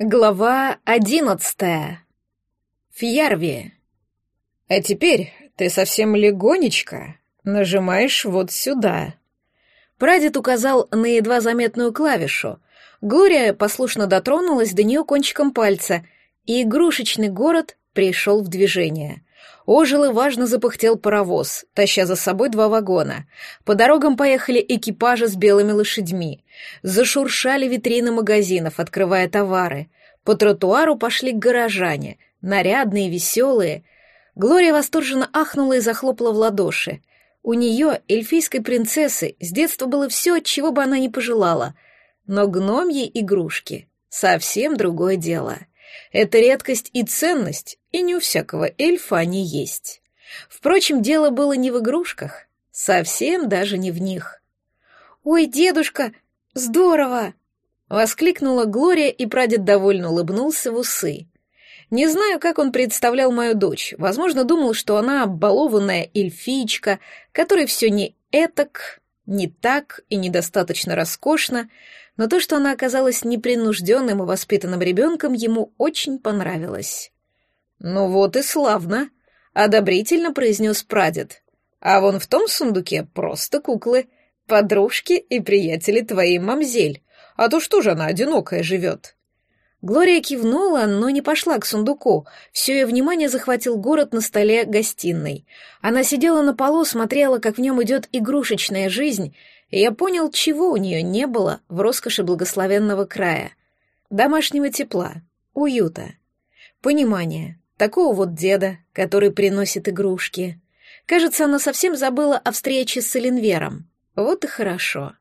Глава одиннадцатая. Фьярви. А теперь ты совсем легонечко нажимаешь вот сюда. Прадед указал на едва заметную клавишу. Глория послушно дотронулась до нее кончиком пальца, и игрушечный город пришел в движение. Ожил и важно запыхтел паровоз, таща за собой два вагона. По дорогам поехали экипажи с белыми лошадьми. Зашуршали витрины магазинов, открывая товары. По тротуару пошли горожане, нарядные, веселые. Глория восторженно ахнула и захлопала в ладоши. У нее, эльфийской принцессы, с детства было все, чего бы она ни пожелала. Но гномьи игрушки — совсем другое дело — это редкость и ценность, и не у всякого эльфа они есть. Впрочем, дело было не в игрушках, совсем даже не в них. «Ой, дедушка, здорово!» — воскликнула Глория, и прадед довольно улыбнулся в усы. Не знаю, как он представлял мою дочь. Возможно, думал, что она оббалованная эльфичка, которой все не этак, не так и недостаточно роскошно, но то, что она оказалась непринужденным и воспитанным ребенком, ему очень понравилось. «Ну вот и славно», — одобрительно произнес прадед. «А вон в том сундуке просто куклы, подружки и приятели твоей мамзель. А то что же она одинокая живет?» Глория кивнула, но не пошла к сундуку. Все ее внимание захватил город на столе гостиной. Она сидела на полу, смотрела, как в нем идет игрушечная жизнь, и я понял, чего у нее не было в роскоши благословенного края. Домашнего тепла, уюта, понимания, такого вот деда, который приносит игрушки. Кажется, она совсем забыла о встрече с Эленвером. Вот и хорошо.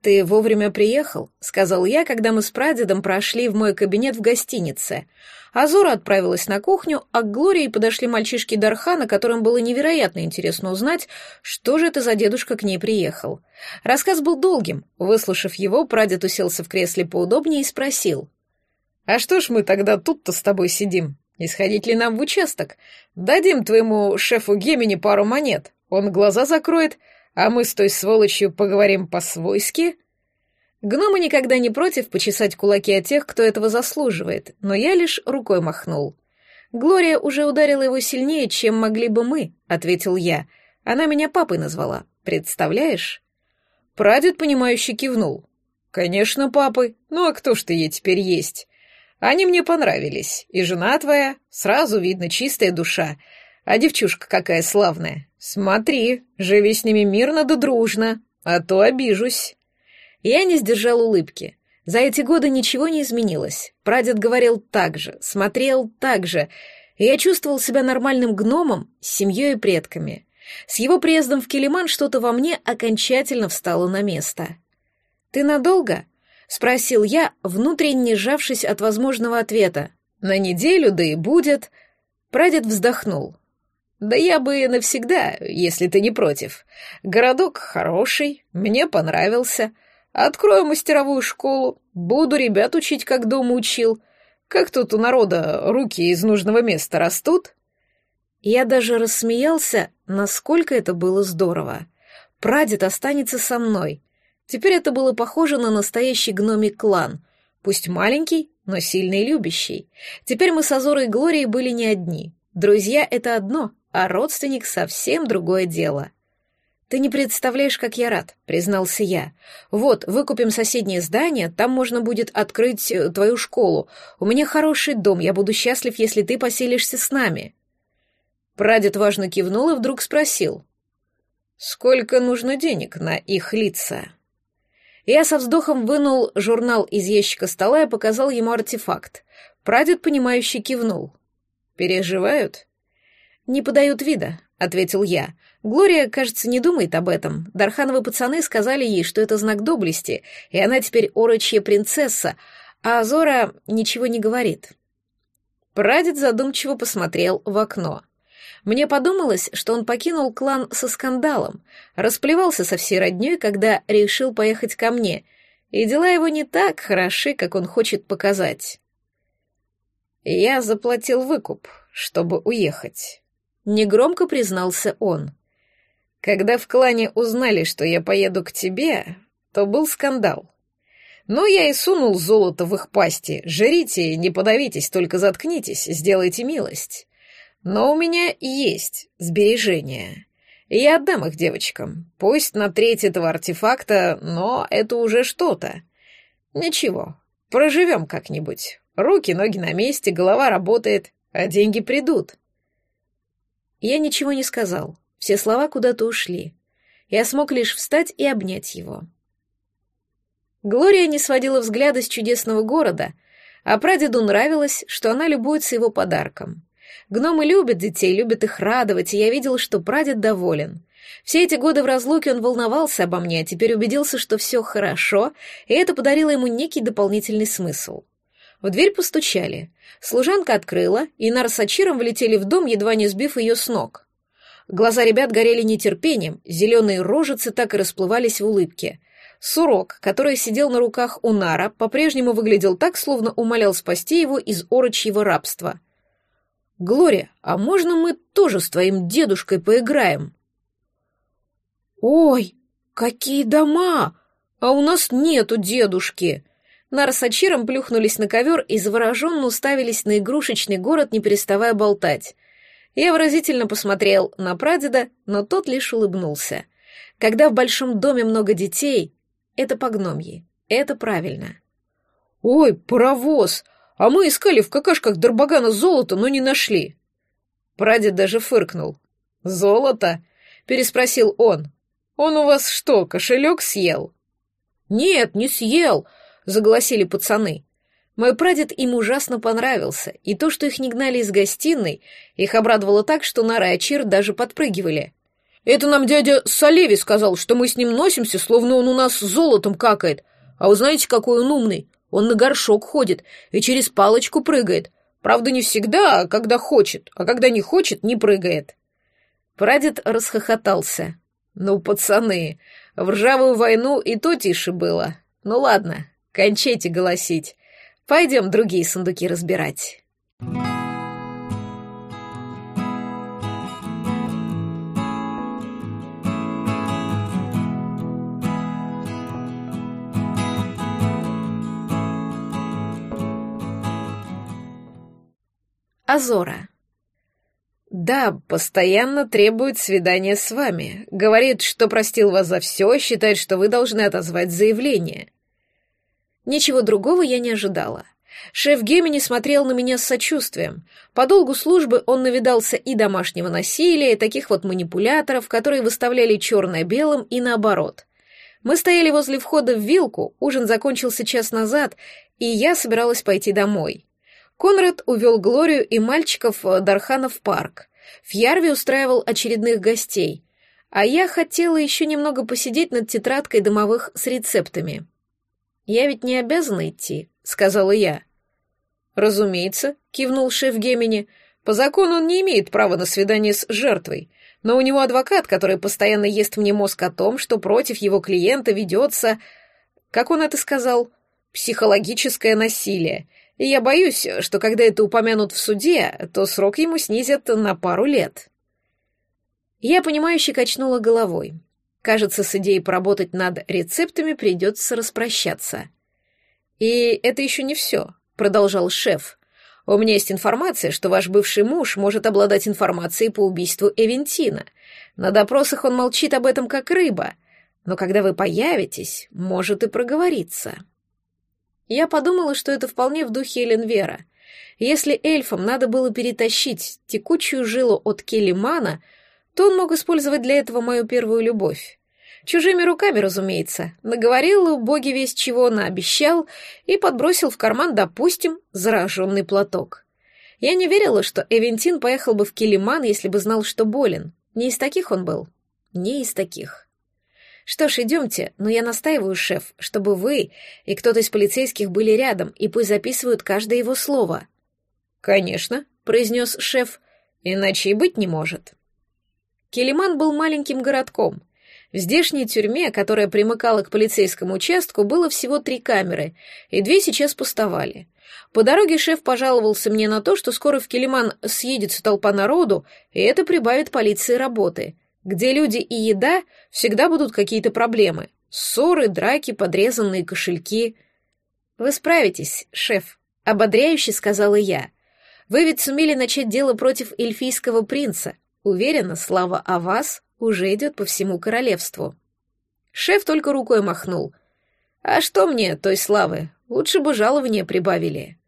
«Ты вовремя приехал», — сказал я, когда мы с прадедом прошли в мой кабинет в гостинице. Азора отправилась на кухню, а к Глории подошли мальчишки Дархана, которым было невероятно интересно узнать, что же это за дедушка к ней приехал. Рассказ был долгим. Выслушав его, прадед уселся в кресле поудобнее и спросил. «А что ж мы тогда тут-то с тобой сидим? Не сходить ли нам в участок? Дадим твоему шефу Гемини пару монет. Он глаза закроет, а мы с той сволочью поговорим по-свойски?» Гномы никогда не против почесать кулаки от тех, кто этого заслуживает, но я лишь рукой махнул. «Глория уже ударила его сильнее, чем могли бы мы», — ответил я. «Она меня папой назвала. Представляешь?» Прадед, понимающе кивнул. «Конечно, папой. Ну а кто ж ты ей теперь есть? Они мне понравились. И жена твоя, сразу видно, чистая душа. А девчушка какая славная. Смотри, живи с ними мирно да дружно, а то обижусь. Я не сдержал улыбки. За эти годы ничего не изменилось. Прадед говорил так же, смотрел так же, и я чувствовал себя нормальным гномом с семьей и предками. С его приездом в Келиман что-то во мне окончательно встало на место. «Ты надолго?» — спросил я, внутренне сжавшись от возможного ответа. «На неделю, да и будет». Прадед вздохнул. Да я бы навсегда, если ты не против. Городок хороший, мне понравился. Открою мастеровую школу, буду ребят учить, как дома учил. Как тут у народа руки из нужного места растут? Я даже рассмеялся, насколько это было здорово. Прадед останется со мной. Теперь это было похоже на настоящий гномик клан. Пусть маленький, но сильный и любящий. Теперь мы с Азорой и Глорией были не одни. Друзья — это одно, а родственник — совсем другое дело. «Ты не представляешь, как я рад», — признался я. «Вот, выкупим соседнее здание, там можно будет открыть э, твою школу. У меня хороший дом, я буду счастлив, если ты поселишься с нами». Прадед важно кивнул и вдруг спросил. «Сколько нужно денег на их лица?» Я со вздохом вынул журнал из ящика стола и показал ему артефакт. Прадед, понимающе кивнул. «Переживают?» «Не подают вида», — ответил я. «Глория, кажется, не думает об этом. Дархановы пацаны сказали ей, что это знак доблести, и она теперь орочья принцесса, а Зора ничего не говорит». Прадед задумчиво посмотрел в окно. Мне подумалось, что он покинул клан со скандалом, расплевался со всей роднёй, когда решил поехать ко мне, и дела его не так хороши, как он хочет показать. Я заплатил выкуп, чтобы уехать. Негромко признался он. Когда в клане узнали, что я поеду к тебе, то был скандал. Но я и сунул золото в их пасти. Жрите, не подавитесь, только заткнитесь, сделайте милость. Но у меня есть сбережения. Я отдам их девочкам. Пусть на треть этого артефакта, но это уже что-то. Ничего, проживем как-нибудь. Руки, ноги на месте, голова работает, а деньги придут. Я ничего не сказал. Все слова куда-то ушли. Я смог лишь встать и обнять его. Глория не сводила взгляда с чудесного города, а прадеду нравилось, что она любуется его подарком. Гномы любят детей, любят их радовать, и я видел, что прадед доволен. Все эти годы в разлуке он волновался обо мне, а теперь убедился, что все хорошо, и это подарило ему некий дополнительный смысл. В дверь постучали. Служанка открыла, и Нар с Ачиром влетели в дом, едва не сбив ее с ног. Глаза ребят горели нетерпением, зеленые рожицы так и расплывались в улыбке. Сурок, который сидел на руках у Нара, по-прежнему выглядел так, словно умолял спасти его из орочьего рабства. «Глория, а можно мы тоже с твоим дедушкой поиграем?» «Ой, какие дома! А у нас нету дедушки!» Нар с Ачиром плюхнулись на ковер и завороженно уставились на игрушечный город, не переставая болтать. Я выразительно посмотрел на прадеда, но тот лишь улыбнулся. Когда в большом доме много детей, это по гномьи. Это правильно. «Ой, паровоз! А мы искали в какашках Дарбагана золото, но не нашли!» Прадед даже фыркнул. «Золото?» — переспросил он. «Он у вас что, кошелек съел?» «Нет, не съел!» — заголосили пацаны. Мой прадед им ужасно понравился, и то, что их не гнали из гостиной, их обрадовало так, что Нара и даже подпрыгивали. Это нам дядя Салеви сказал, что мы с ним носимся, словно он у нас золотом какает. А вы знаете, какой он умный? Он на горшок ходит и через палочку прыгает. Правда, не всегда, а когда хочет, а когда не хочет, не прыгает. Прадед расхохотался. Ну, пацаны, в ржавую войну и то тише было. Ну ладно, кончайте голосить. Пойдем другие сундуки разбирать. Азора. «Да, постоянно требует свидания с вами. Говорит, что простил вас за все, считает, что вы должны отозвать заявление». Ничего другого я не ожидала. Шеф Гемини смотрел на меня с сочувствием. По долгу службы он навидался и домашнего насилия, и таких вот манипуляторов, которые выставляли черное белым и наоборот. Мы стояли возле входа в вилку, ужин закончился час назад, и я собиралась пойти домой. Конрад увел Глорию и мальчиков э, Дархана в парк. Фьярви устраивал очередных гостей, а я хотела еще немного посидеть над тетрадкой домовых с рецептами. «Я ведь не обязана идти», — сказала я. «Разумеется», — кивнул шеф Гемини. «По закону он не имеет права на свидание с жертвой, но у него адвокат, который постоянно ест мне мозг о том, что против его клиента ведется, как он это сказал, психологическое насилие, и я боюсь, что когда это упомянут в суде, то срок ему снизят на пару лет. Я, понимающе качнула головой. Кажется, с идеей поработать над рецептами придется распрощаться. «И это еще не все», — продолжал шеф. «У меня есть информация, что ваш бывший муж может обладать информацией по убийству Эвентина. На допросах он молчит об этом как рыба, но когда вы появитесь, может и проговориться». Я подумала, что это вполне в духе Эленвера. Если эльфам надо было перетащить текучую жилу от Келимана, то он мог использовать для этого мою первую любовь. Чужими руками, разумеется. Наговорил боги весь чего наобещал и подбросил в карман, допустим, зараженный платок. Я не верила, что Эвентин поехал бы в Келиман, если бы знал, что болен. Не из таких он был. Не из таких. Что ж, идемте, но я настаиваю, шеф, чтобы вы и кто-то из полицейских были рядом, и пусть записывают каждое его слово. Конечно, произнес шеф, иначе и быть не может. Келиман был маленьким городком. В здешней тюрьме, которая примыкала к полицейскому участку, было всего три камеры, и две сейчас пустовали. По дороге шеф пожаловался мне на то, что скоро в Келиман съедется толпа народу, и это прибавит полиции работы. Где люди и еда, всегда будут какие-то проблемы. Ссоры, драки, подрезанные кошельки. «Вы справитесь, шеф», — ободряюще сказала я. «Вы ведь сумели начать дело против эльфийского принца. Уверена, слава о вас уже идет по всему королевству». Шеф только рукой махнул. «А что мне той славы? Лучше бы жалования прибавили».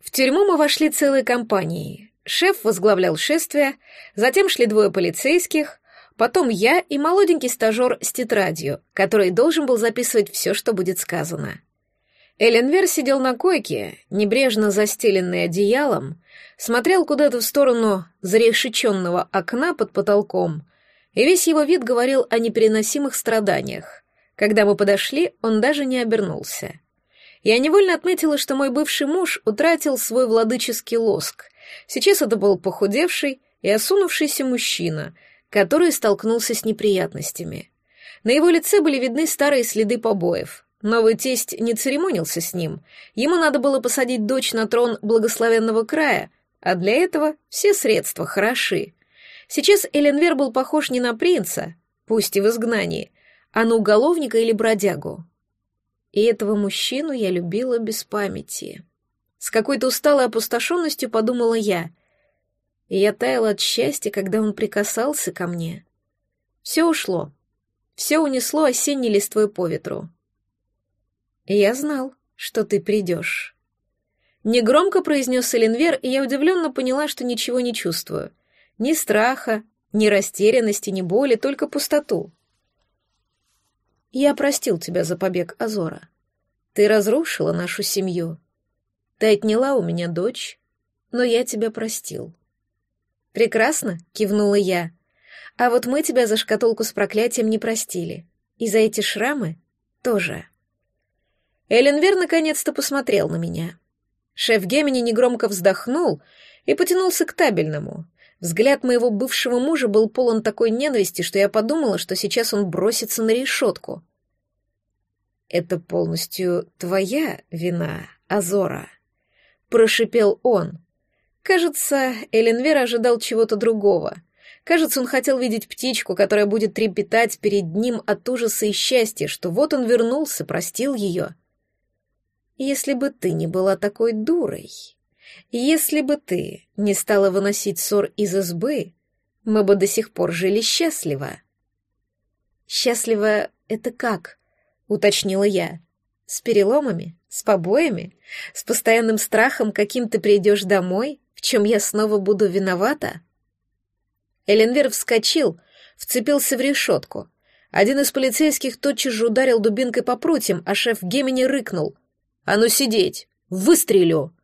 В тюрьму мы вошли целой компанией. Шеф возглавлял шествие, затем шли двое полицейских, потом я и молоденький стажер с тетрадью, который должен был записывать все, что будет сказано. Эленвер сидел на койке, небрежно застеленный одеялом, смотрел куда-то в сторону зарешеченного окна под потолком, и весь его вид говорил о непереносимых страданиях. Когда мы подошли, он даже не обернулся. Я невольно отметила, что мой бывший муж утратил свой владыческий лоск. Сейчас это был похудевший и осунувшийся мужчина, который столкнулся с неприятностями. На его лице были видны старые следы побоев. Новый тесть не церемонился с ним. Ему надо было посадить дочь на трон благословенного края, а для этого все средства хороши. Сейчас Эленвер был похож не на принца, пусть и в изгнании, а на уголовника или бродягу. И этого мужчину я любила без памяти. С какой-то усталой опустошенностью подумала я. И я таяла от счастья, когда он прикасался ко мне. Все ушло. Все унесло осенней листвой по ветру. «Я знал, что ты придешь». Негромко произнес Эленвер, и я удивленно поняла, что ничего не чувствую. Ни страха, ни растерянности, ни боли, только пустоту. Я простил тебя за побег Азора. Ты разрушила нашу семью. Ты отняла у меня дочь, но я тебя простил. Прекрасно, кивнула я. А вот мы тебя за шкатулку с проклятием не простили. И за эти шрамы тоже. Эленвер наконец-то посмотрел на меня. Шеф Гемини негромко вздохнул и потянулся к табельному. Взгляд моего бывшего мужа был полон такой ненависти, что я подумала, что сейчас он бросится на решетку. «Это полностью твоя вина, Азора», — прошипел он. Кажется, Эленвер ожидал чего-то другого. Кажется, он хотел видеть птичку, которая будет трепетать перед ним от ужаса и счастья, что вот он вернулся, простил ее. «Если бы ты не была такой дурой», если бы ты не стала выносить ссор из избы, мы бы до сих пор жили счастливо. Счастливо — это как? — уточнила я. С переломами? С побоями? С постоянным страхом, каким ты придешь домой, чем я снова буду виновата? Эленвер вскочил, вцепился в решетку. Один из полицейских тотчас же ударил дубинкой по прутьям, а шеф Гемини рыкнул. «А ну сидеть! Выстрелю!»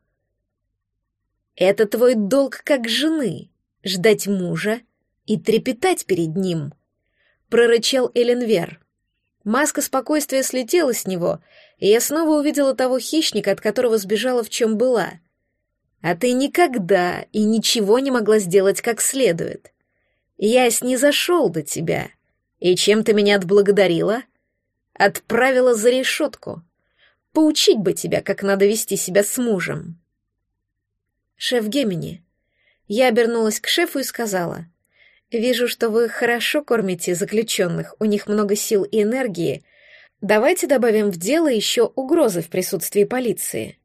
Это твой долг как жены — ждать мужа и трепетать перед ним», — прорычал Эленвер. Маска спокойствия слетела с него, и я снова увидела того хищника, от которого сбежала в чем была. А ты никогда и ничего не могла сделать как следует. Я снизошел до тебя, и чем ты меня отблагодарила? Отправила за решетку. Поучить бы тебя, как надо вести себя с мужем. «Шеф Гемини». Я обернулась к шефу и сказала, «Вижу, что вы хорошо кормите заключенных, у них много сил и энергии. Давайте добавим в дело еще угрозы в присутствии полиции».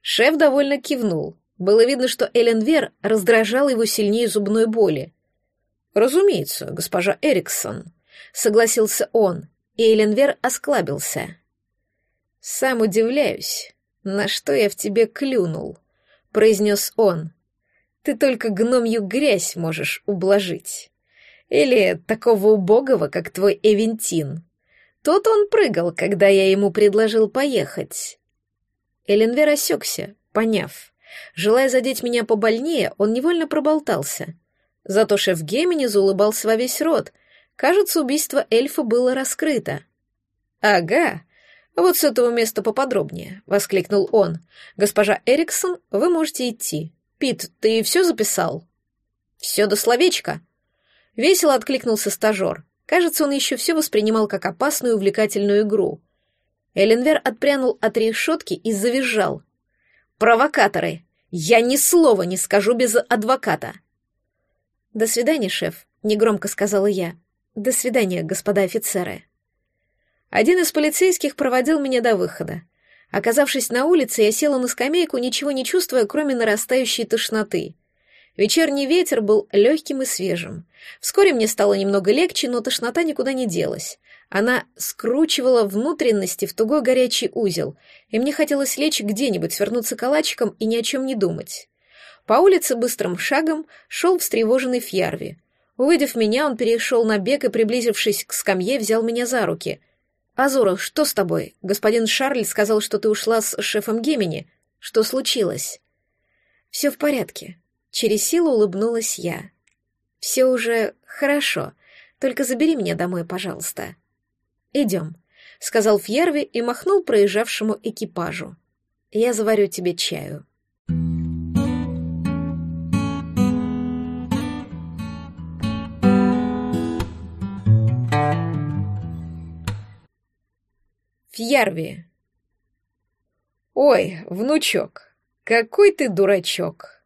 Шеф довольно кивнул. Было видно, что Эленвер раздражал его сильнее зубной боли. «Разумеется, госпожа Эриксон», — согласился он, и Эленвер осклабился. «Сам удивляюсь, на что я в тебе клюнул», — произнес он. «Ты только гномью грязь можешь ублажить. Или такого убогого, как твой Эвентин. Тот он прыгал, когда я ему предложил поехать». Эленвер осекся, поняв. Желая задеть меня побольнее, он невольно проболтался. Зато шеф Гемини заулыбался во весь рот. Кажется, убийство эльфа было раскрыто. «Ага, «Вот с этого места поподробнее», — воскликнул он. «Госпожа Эриксон, вы можете идти. Пит, ты все записал?» «Все до словечка». Весело откликнулся стажер. Кажется, он еще все воспринимал как опасную увлекательную игру. Эленвер отпрянул от решетки и завизжал. «Провокаторы! Я ни слова не скажу без адвоката!» «До свидания, шеф», — негромко сказала я. «До свидания, господа офицеры». Один из полицейских проводил меня до выхода. Оказавшись на улице, я села на скамейку, ничего не чувствуя, кроме нарастающей тошноты. Вечерний ветер был легким и свежим. Вскоре мне стало немного легче, но тошнота никуда не делась. Она скручивала внутренности в тугой горячий узел, и мне хотелось лечь где-нибудь, свернуться калачиком и ни о чем не думать. По улице быстрым шагом шел встревоженный Фьярви. Увидев меня, он перешел на бег и, приблизившись к скамье, взял меня за руки. «Азура, что с тобой? Господин Шарль сказал, что ты ушла с шефом Гемини. Что случилось?» «Все в порядке». Через силу улыбнулась я. «Все уже хорошо. Только забери меня домой, пожалуйста». «Идем», — сказал Фьерви и махнул проезжавшему экипажу. «Я заварю тебе чаю». Фьярви. «Ой, внучок, какой ты дурачок!»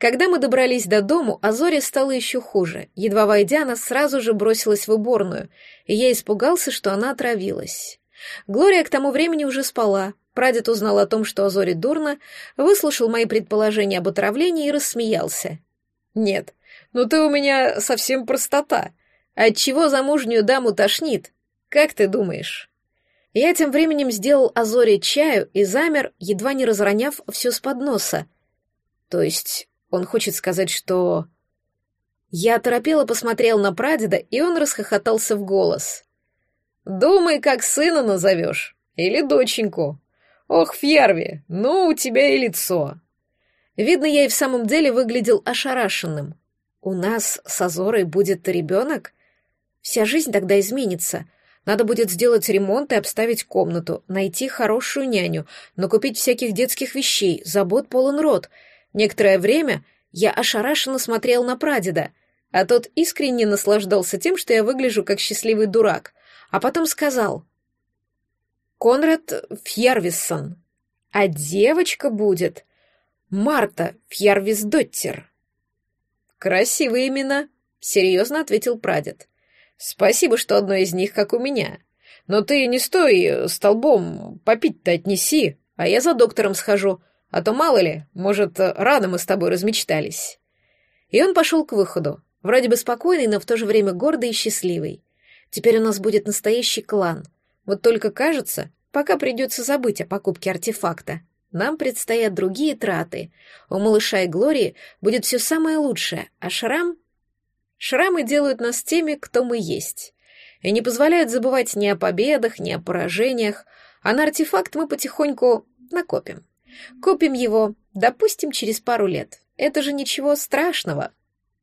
Когда мы добрались до дому, Азоре стало еще хуже. Едва войдя, она сразу же бросилась в уборную, и я испугался, что она отравилась. Глория к тому времени уже спала. Прадед узнал о том, что Азоре дурно, выслушал мои предположения об отравлении и рассмеялся. «Нет, ну ты у меня совсем простота. Отчего замужнюю даму тошнит? Как ты думаешь?» Я тем временем сделал Азоре чаю и замер, едва не разроняв все с подноса. То есть он хочет сказать, что... Я оторопело посмотрел на прадеда, и он расхохотался в голос. «Думай, как сына назовешь. Или доченьку. Ох, Фьярви, ну у тебя и лицо». Видно, я и в самом деле выглядел ошарашенным. У нас с Азорой будет ребенок? Вся жизнь тогда изменится. Надо будет сделать ремонт и обставить комнату, найти хорошую няню, накупить всяких детских вещей, забот полон рот — Некоторое время я ошарашенно смотрел на прадеда, а тот искренне наслаждался тем, что я выгляжу как счастливый дурак, а потом сказал «Конрад Фьярвиссон, а девочка будет Марта Фьярвисдоттер». «Красивые имена», — серьезно ответил прадед. «Спасибо, что одно из них, как у меня. Но ты не стой столбом, попить-то отнеси, а я за доктором схожу. А то, мало ли, может, рано мы с тобой размечтались». И он пошел к выходу, вроде бы спокойный, но в то же время гордый и счастливый. Теперь у нас будет настоящий клан. Вот только кажется, пока придется забыть о покупке артефакта. Нам предстоят другие траты. У малыша и Глории будет все самое лучшее, а шрам... Шрамы делают нас теми, кто мы есть. И не позволяют забывать ни о победах, ни о поражениях, а на артефакт мы потихоньку накопим. Купим его, допустим, через пару лет. Это же ничего страшного.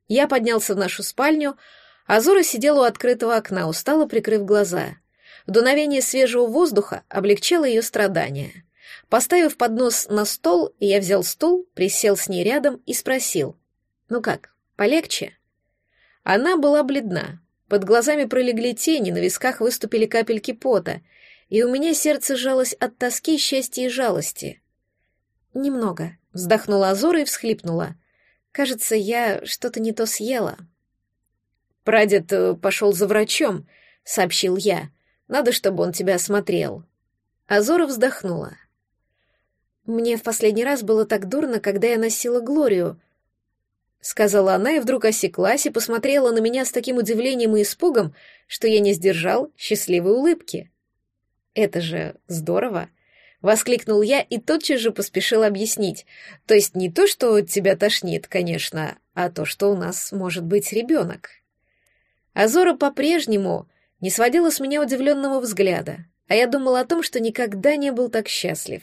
Я поднялся в нашу спальню, а Зора сидела у открытого окна, устало прикрыв глаза. Дуновение свежего воздуха облегчало ее страдания. Поставив поднос на стол, я взял стул, присел с ней рядом и спросил. «Ну как, полегче?» Она была бледна. Под глазами пролегли тени, на висках выступили капельки пота, и у меня сердце сжалось от тоски, счастья и жалости. «Немного», — вздохнула Азора и всхлипнула. «Кажется, я что-то не то съела». «Прадед э, пошел за врачом», — сообщил я. «Надо, чтобы он тебя осмотрел». Азора вздохнула. «Мне в последний раз было так дурно, когда я носила Глорию», — сказала она и вдруг осеклась и посмотрела на меня с таким удивлением и испугом, что я не сдержал счастливой улыбки. «Это же здорово!» Воскликнул я и тотчас же поспешил объяснить. То есть не то, что тебя тошнит, конечно, а то, что у нас может быть ребенок. Азора по-прежнему не сводила с меня удивленного взгляда, а я думал о том, что никогда не был так счастлив.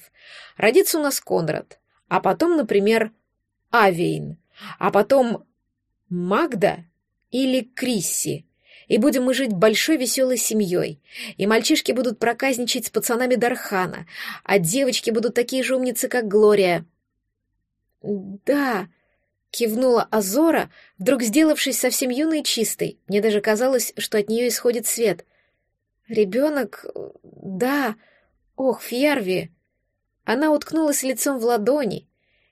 Родится у нас Конрад, а потом, например, Авейн, а потом Магда или Крисси, и будем мы жить большой веселой семьей, и мальчишки будут проказничать с пацанами Дархана, а девочки будут такие же умницы, как Глория. Да, кивнула Азора, вдруг сделавшись совсем юной и чистой. Мне даже казалось, что от нее исходит свет. Ребенок, да, ох, Фьярви. Она уткнулась лицом в ладони,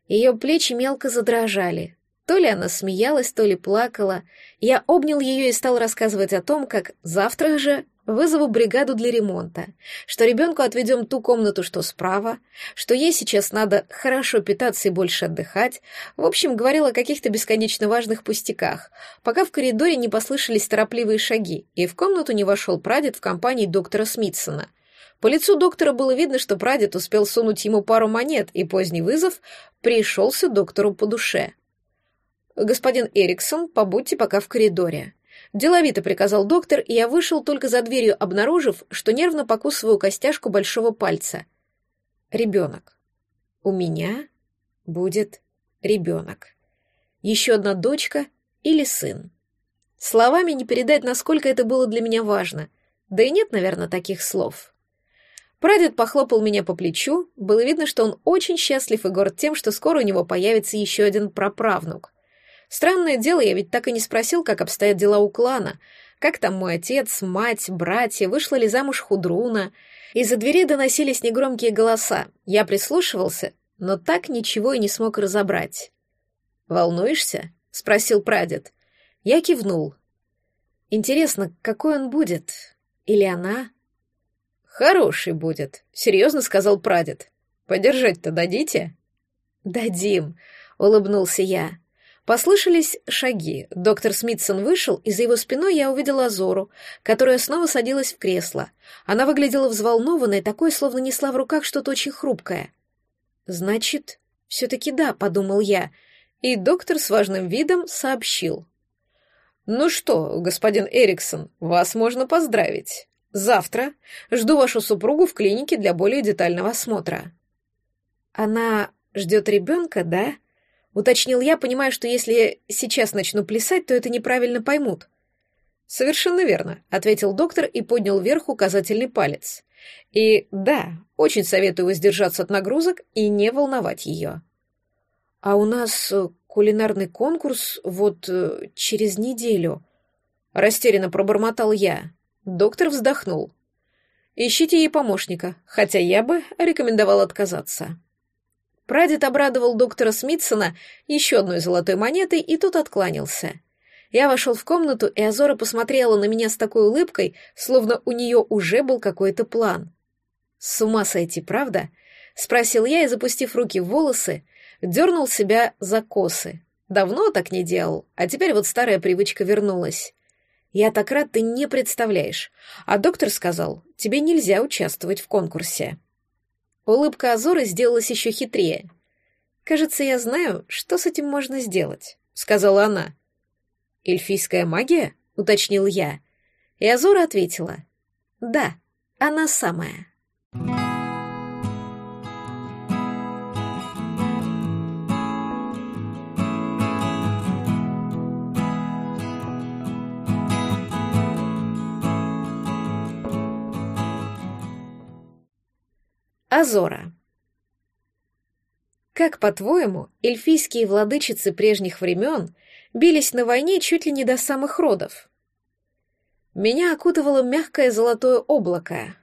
ее плечи мелко задрожали. То ли она смеялась, то ли плакала. Я обнял ее и стал рассказывать о том, как завтра же вызову бригаду для ремонта, что ребенку отведем ту комнату, что справа, что ей сейчас надо хорошо питаться и больше отдыхать. В общем, говорил о каких-то бесконечно важных пустяках, пока в коридоре не послышались торопливые шаги, и в комнату не вошел прадед в компании доктора Смитсона. По лицу доктора было видно, что прадед успел сунуть ему пару монет, и поздний вызов пришелся доктору по душе. «Господин Эриксон, побудьте пока в коридоре», Деловито приказал доктор, и я вышел только за дверью, обнаружив, что нервно покусываю костяшку большого пальца. Ребенок. У меня будет ребенок. Еще одна дочка или сын. Словами не передать, насколько это было для меня важно. Да и нет, наверное, таких слов. Прадед похлопал меня по плечу, было видно, что он очень счастлив и горд тем, что скоро у него появится еще один праправнук. Странное дело, я ведь так и не спросил, как обстоят дела у клана. Как там мой отец, мать, братья, вышла ли замуж Худруна. Из-за двери доносились негромкие голоса. Я прислушивался, но так ничего и не смог разобрать. «Волнуешься?» — спросил прадед. Я кивнул. «Интересно, какой он будет? Или она?» «Хороший будет», — серьезно сказал прадед. «Подержать-то дадите?» «Дадим», — улыбнулся я. Послышались шаги. Доктор Смитсон вышел, и за его спиной я увидела Азору, которая снова садилась в кресло. Она выглядела взволнованной, такой, словно несла в руках что-то очень хрупкое. «Значит, все-таки да», — подумал я, и доктор с важным видом сообщил. «Ну что, господин Эриксон, вас можно поздравить. Завтра жду вашу супругу в клинике для более детального осмотра». «Она ждет ребенка, да?» Уточнил я, понимая, что если сейчас начну плясать, то это неправильно поймут. «Совершенно верно», — ответил доктор и поднял вверх указательный палец. «И да, очень советую воздержаться от нагрузок и не волновать ее». «А у нас э, кулинарный конкурс вот э, через неделю», — растерянно пробормотал я. Доктор вздохнул. «Ищите ей помощника, хотя я бы рекомендовал отказаться». Прадед обрадовал доктора Смитсона еще одной золотой монетой, и тот откланялся. Я вошел в комнату, и Азора посмотрела на меня с такой улыбкой, словно у нее уже был какой-то план. «С ума сойти, правда?» — спросил я и, запустив руки в волосы, дернул себя за косы. Давно так не делал, а теперь вот старая привычка вернулась. Я так рад, ты не представляешь. А доктор сказал, тебе нельзя участвовать в конкурсе. Улыбка Азоры сделалась еще хитрее. «Кажется, я знаю, что с этим можно сделать», — сказала она. «Эльфийская магия?» — уточнил я. И Азора ответила. «Да, она самая». Азора. Как, по-твоему, эльфийские владычицы прежних времен бились на войне чуть ли не до самых родов? Меня окутывало мягкое золотое облако.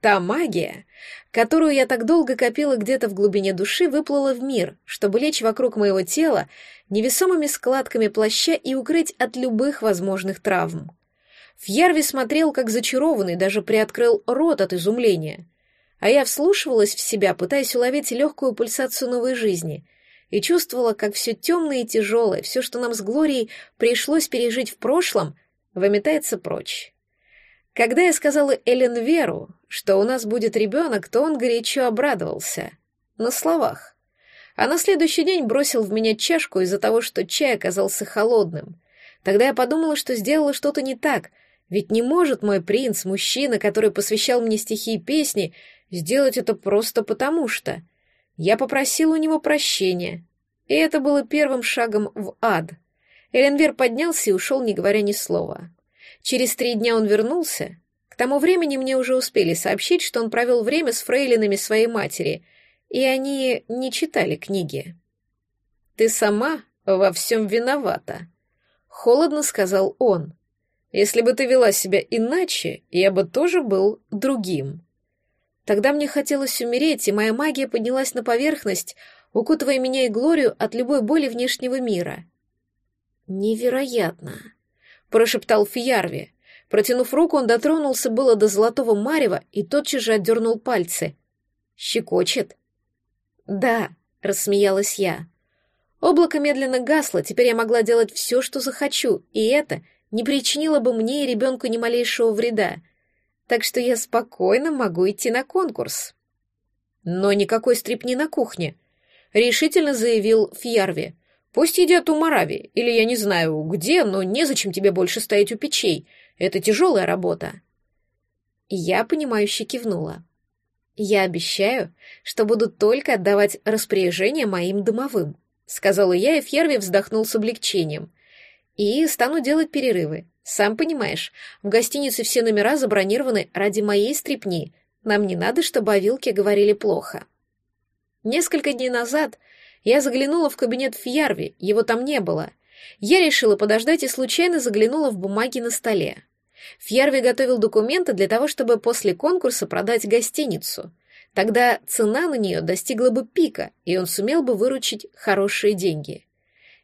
Та магия, которую я так долго копила где-то в глубине души, выплыла в мир, чтобы лечь вокруг моего тела невесомыми складками плаща и укрыть от любых возможных травм. Фьярви смотрел как зачарованный, даже приоткрыл рот от изумления — а я вслушивалась в себя, пытаясь уловить легкую пульсацию новой жизни, и чувствовала, как все темное и тяжелое, все, что нам с Глорией пришлось пережить в прошлом, выметается прочь. Когда я сказала Эллен Веру, что у нас будет ребенок, то он горячо обрадовался. На словах. А на следующий день бросил в меня чашку из-за того, что чай оказался холодным. Тогда я подумала, что сделала что-то не так, ведь не может мой принц, мужчина, который посвящал мне стихи и песни, сделать это просто потому что. Я попросил у него прощения, и это было первым шагом в ад. Эленвер поднялся и ушел, не говоря ни слова. Через три дня он вернулся. К тому времени мне уже успели сообщить, что он провел время с фрейлинами своей матери, и они не читали книги. «Ты сама во всем виновата», — холодно сказал он. «Если бы ты вела себя иначе, я бы тоже был другим». Тогда мне хотелось умереть, и моя магия поднялась на поверхность, укутывая меня и Глорию от любой боли внешнего мира. «Невероятно!» — прошептал Фьярви. Протянув руку, он дотронулся было до золотого марева и тотчас же отдернул пальцы. «Щекочет?» «Да», — рассмеялась я. Облако медленно гасло, теперь я могла делать все, что захочу, и это не причинило бы мне и ребенку ни малейшего вреда. Так что я спокойно могу идти на конкурс. Но никакой стрипни на кухне, — решительно заявил Фьярви. Пусть едят у Марави, или я не знаю где, но незачем тебе больше стоять у печей. Это тяжелая работа. Я, понимающе кивнула. Я обещаю, что буду только отдавать распоряжения моим домовым, сказала я, и Фьерви вздохнул с облегчением. И стану делать перерывы. Сам понимаешь, в гостинице все номера забронированы ради моей стрипни. Нам не надо, чтобы о вилке говорили плохо. Несколько дней назад я заглянула в кабинет Фьярви, его там не было. Я решила подождать и случайно заглянула в бумаги на столе. Фьярви готовил документы для того, чтобы после конкурса продать гостиницу. Тогда цена на нее достигла бы пика, и он сумел бы выручить хорошие деньги.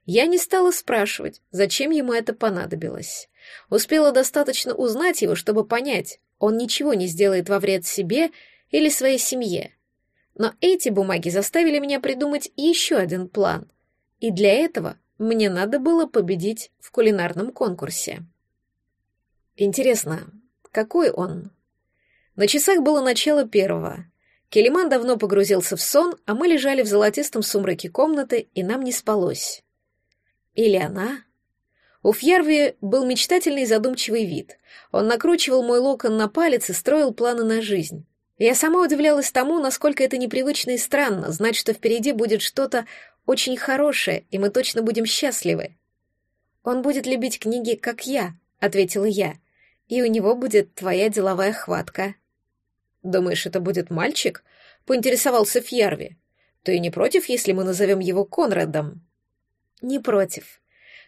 Я не стала спрашивать, зачем ему это понадобилось. Успела достаточно узнать его, чтобы понять, он ничего не сделает во вред себе или своей семье. Но эти бумаги заставили меня придумать еще один план. И для этого мне надо было победить в кулинарном конкурсе. Интересно, какой он? На часах было начало первого. Келиман давно погрузился в сон, а мы лежали в золотистом сумраке комнаты, и нам не спалось. Или она? У Фьярви был мечтательный задумчивый вид. Он накручивал мой локон на палец и строил планы на жизнь. Я сама удивлялась тому, насколько это непривычно и странно, знать, что впереди будет что-то очень хорошее, и мы точно будем счастливы. Он будет любить книги, как я, ответила я, и у него будет твоя деловая хватка. Думаешь, это будет мальчик? Поинтересовался Фьярви. Ты не против, если мы назовем его Конрадом? Не против.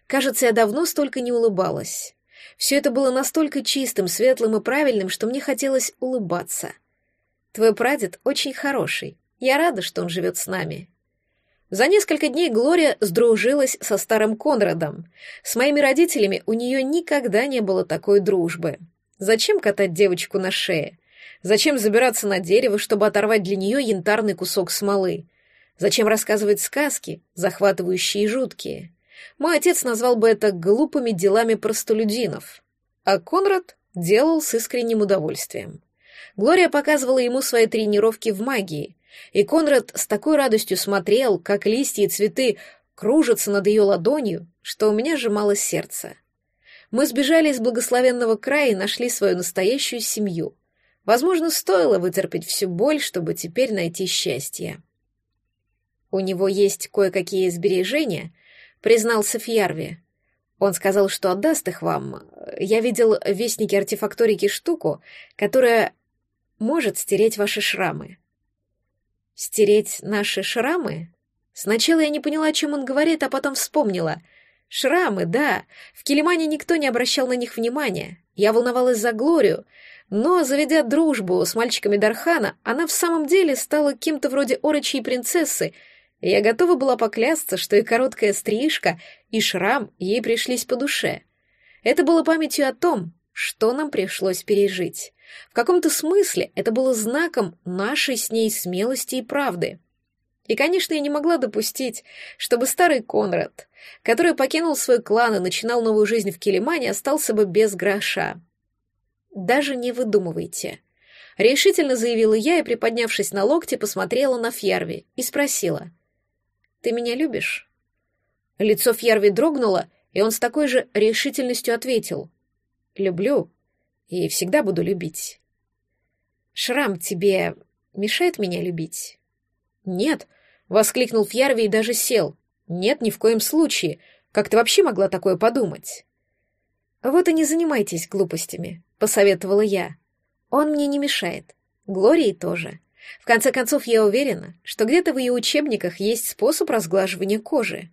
Кажется, я давно столько не улыбалась. Все это было настолько чистым, светлым и правильным, что мне хотелось улыбаться — Твой прадед очень хороший. Я рада, что он живет с нами. За несколько дней Глория сдружилась со старым Конрадом. С моими родителями у нее никогда не было такой дружбы. Зачем катать девочку на шее? Зачем забираться на дерево, чтобы оторвать для нее янтарный кусок смолы? Зачем рассказывать сказки, захватывающие и жуткие? Мой отец назвал бы это глупыми делами простолюдинов. А Конрад делал с искренним удовольствием. Глория показывала ему свои тренировки в магии, и Конрад с такой радостью смотрел, как листья и цветы кружатся над ее ладонью, что у меня сжималось сердце. Мы сбежали из благословенного края и нашли свою настоящую семью. Возможно, стоило вытерпеть всю боль, чтобы теперь найти счастье. У него есть кое-какие сбережения, признался Фьярви. Он сказал, что отдаст их вам. Я видел в вестнике артефакторики штуку, которая может стереть ваши шрамы. Стереть наши шрамы? Сначала я не поняла, о чем он говорит, а потом вспомнила. Шрамы, да. В Килимане никто не обращал на них внимания. Я волновалась за Глорию, но, заведя дружбу с мальчиками Дархана, она в самом деле стала кем-то вроде орочьей принцессы, я готова была поклясться, что и короткая стрижка, и шрам ей пришлись по душе. Это было памятью о том, что нам пришлось пережить. В каком-то смысле это было знаком нашей с ней смелости и правды. И, конечно, я не могла допустить, чтобы старый Конрад, который покинул свой клан и начинал новую жизнь в Килимане, остался бы без гроша. «Даже не выдумывайте», — решительно заявила я и, приподнявшись на локте, посмотрела на Фьярви и спросила. «Ты меня любишь?» Лицо Фьярви дрогнуло, и он с такой же решительностью ответил. «Люблю и всегда буду любить. Шрам тебе мешает меня любить? Нет, воскликнул Фьярви и даже сел. Нет, ни в коем случае. Как ты вообще могла такое подумать? Вот и не занимайтесь глупостями, посоветовала я. Он мне не мешает. Глории тоже. В конце концов, я уверена, что где-то в ее учебниках есть способ разглаживания кожи.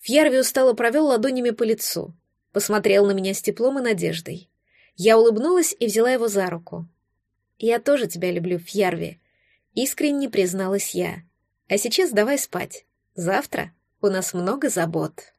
Фьярви устало провел ладонями по лицу, посмотрел на меня с теплом и надеждой. Я улыбнулась и взяла его за руку. «Я тоже тебя люблю, Фьярви», — искренне призналась я. «А сейчас давай спать. Завтра у нас много забот».